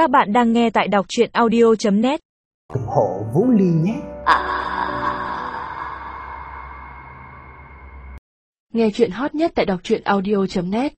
Các bạn đang nghe tại đọc chuyện audio.net ủng hộ Vũ Ly nhé. À. Nghe chuyện hot nhất tại đọc truyện audio.net